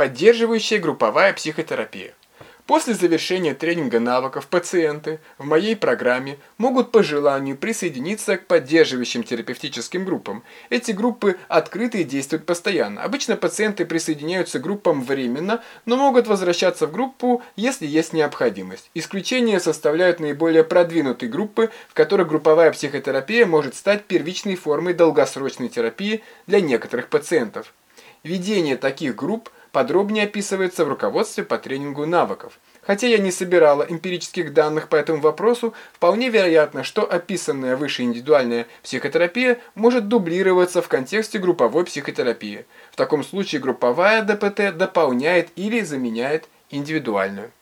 Поддерживающая групповая психотерапия. После завершения тренинга навыков пациенты в моей программе могут по желанию присоединиться к поддерживающим терапевтическим группам. Эти группы открыты и действуют постоянно. Обычно пациенты присоединяются к группам временно, но могут возвращаться в группу, если есть необходимость. Исключение составляют наиболее продвинутые группы, в которых групповая психотерапия может стать первичной формой долгосрочной терапии для некоторых пациентов. Ведение таких групп – подробнее описывается в руководстве по тренингу навыков. Хотя я не собирала эмпирических данных по этому вопросу, вполне вероятно, что описанная выше индивидуальная психотерапия может дублироваться в контексте групповой психотерапии. В таком случае групповая ДПТ дополняет или заменяет индивидуальную.